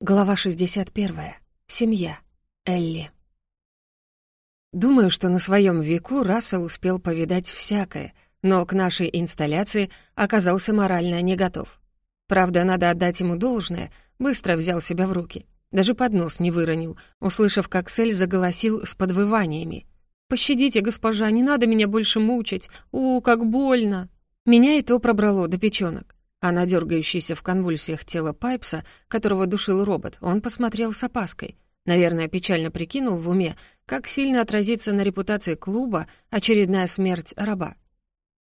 Глава 61. Семья. Элли. Думаю, что на своем веку Рассел успел повидать всякое, но к нашей инсталляции оказался морально не готов. Правда, надо отдать ему должное, быстро взял себя в руки. Даже поднос не выронил, услышав, как Сель заголосил с подвываниями. «Пощадите, госпожа, не надо меня больше мучить. У, как больно!» Меня и то пробрало до печёнок а на дергающееся в конвульсиях тело Пайпса, которого душил робот, он посмотрел с опаской. Наверное, печально прикинул в уме, как сильно отразится на репутации клуба очередная смерть раба.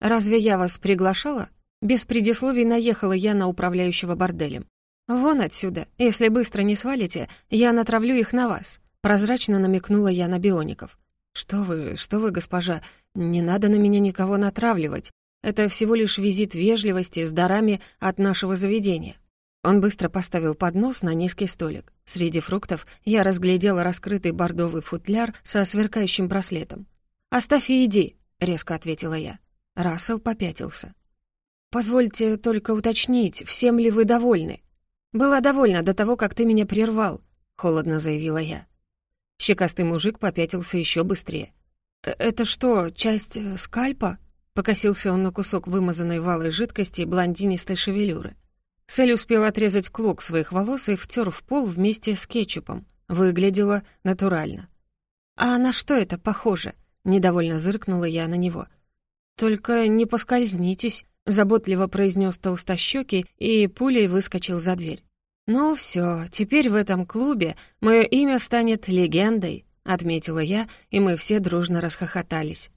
«Разве я вас приглашала?» Без предисловий наехала я на управляющего борделем. «Вон отсюда. Если быстро не свалите, я натравлю их на вас», — прозрачно намекнула я на биоников. «Что вы, что вы, госпожа, не надо на меня никого натравливать. Это всего лишь визит вежливости с дарами от нашего заведения. Он быстро поставил поднос на низкий столик. Среди фруктов я разглядела раскрытый бордовый футляр со сверкающим браслетом. «Оставь и иди», — резко ответила я. Рассел попятился. «Позвольте только уточнить, всем ли вы довольны?» «Была довольна до того, как ты меня прервал», — холодно заявила я. Щекастый мужик попятился еще быстрее. «Э, «Это что, часть э, скальпа?» Покосился он на кусок вымазанной валой жидкости блондинистой шевелюры. Сель успел отрезать клок своих волос и втер в пол вместе с кетчупом. Выглядело натурально. «А на что это похоже?» — недовольно зыркнула я на него. «Только не поскользнитесь», — заботливо произнес толстощёкий и пулей выскочил за дверь. «Ну все, теперь в этом клубе мое имя станет легендой», — отметила я, и мы все дружно расхохотались.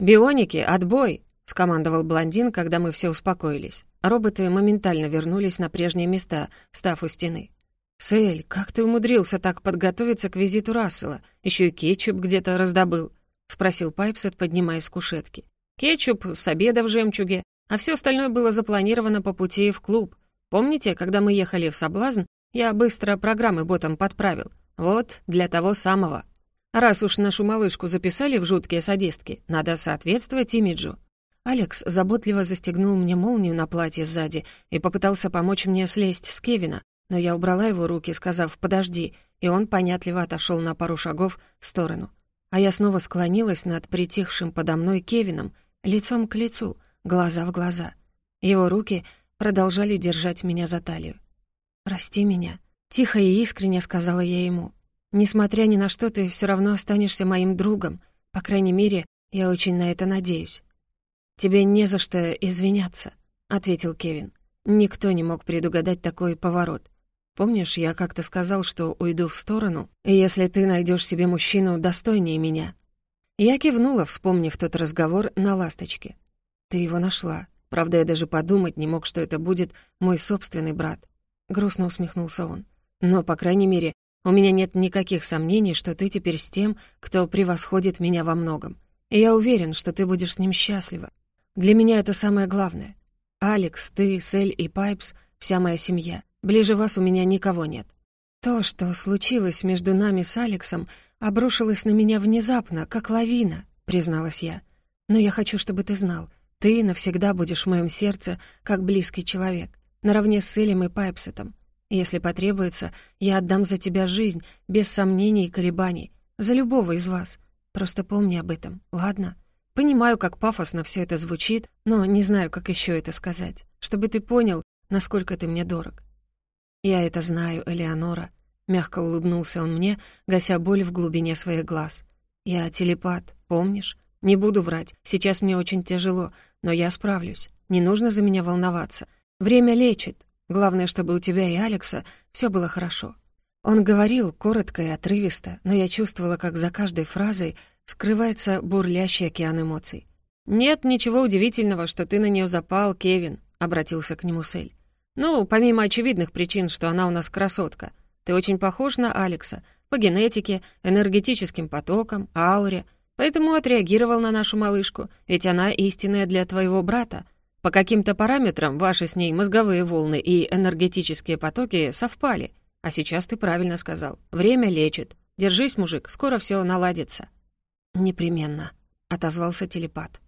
«Бионики, отбой!» — скомандовал блондин, когда мы все успокоились. Роботы моментально вернулись на прежние места, став у стены. «Сэль, как ты умудрился так подготовиться к визиту Рассела? Еще и кетчуп где-то раздобыл?» — спросил Пайпсет, поднимаясь с кушетки. «Кетчуп с обеда в жемчуге, а все остальное было запланировано по пути в клуб. Помните, когда мы ехали в Соблазн, я быстро программы ботом подправил? Вот для того самого». Раз уж нашу малышку записали в жуткие садистки, надо соответствовать имиджу. Алекс заботливо застегнул мне молнию на платье сзади и попытался помочь мне слезть с Кевина, но я убрала его руки, сказав «подожди», и он понятливо отошел на пару шагов в сторону. А я снова склонилась над притихшим подо мной Кевином, лицом к лицу, глаза в глаза. Его руки продолжали держать меня за талию. «Прости меня», — тихо и искренне сказала я ему. Несмотря ни на что, ты все равно останешься моим другом. По крайней мере, я очень на это надеюсь. Тебе не за что извиняться, ответил Кевин. Никто не мог предугадать такой поворот. Помнишь, я как-то сказал, что уйду в сторону, если ты найдешь себе мужчину достойнее меня? Я кивнула, вспомнив тот разговор на «Ласточке». Ты его нашла. Правда, я даже подумать не мог, что это будет мой собственный брат. Грустно усмехнулся он. Но, по крайней мере, у меня нет никаких сомнений, что ты теперь с тем, кто превосходит меня во многом. И я уверен, что ты будешь с ним счастлива. Для меня это самое главное. Алекс, ты, Сель и Пайпс — вся моя семья. Ближе вас у меня никого нет. То, что случилось между нами с Алексом, обрушилось на меня внезапно, как лавина, призналась я. Но я хочу, чтобы ты знал, ты навсегда будешь в моем сердце как близкий человек, наравне с Селем и Пайпсетом. Если потребуется, я отдам за тебя жизнь, без сомнений и колебаний. За любого из вас. Просто помни об этом, ладно? Понимаю, как пафосно все это звучит, но не знаю, как еще это сказать. Чтобы ты понял, насколько ты мне дорог. Я это знаю, Элеонора. Мягко улыбнулся он мне, гася боль в глубине своих глаз. Я телепат, помнишь? Не буду врать, сейчас мне очень тяжело, но я справлюсь. Не нужно за меня волноваться. Время лечит, Главное, чтобы у тебя и Алекса все было хорошо». Он говорил коротко и отрывисто, но я чувствовала, как за каждой фразой скрывается бурлящий океан эмоций. «Нет ничего удивительного, что ты на нее запал, Кевин», — обратился к нему Сель. «Ну, помимо очевидных причин, что она у нас красотка. Ты очень похож на Алекса по генетике, энергетическим потокам, ауре, поэтому отреагировал на нашу малышку, ведь она истинная для твоего брата, по каким-то параметрам ваши с ней мозговые волны и энергетические потоки совпали. А сейчас ты правильно сказал. Время лечит. Держись, мужик, скоро все наладится». «Непременно», — отозвался телепат.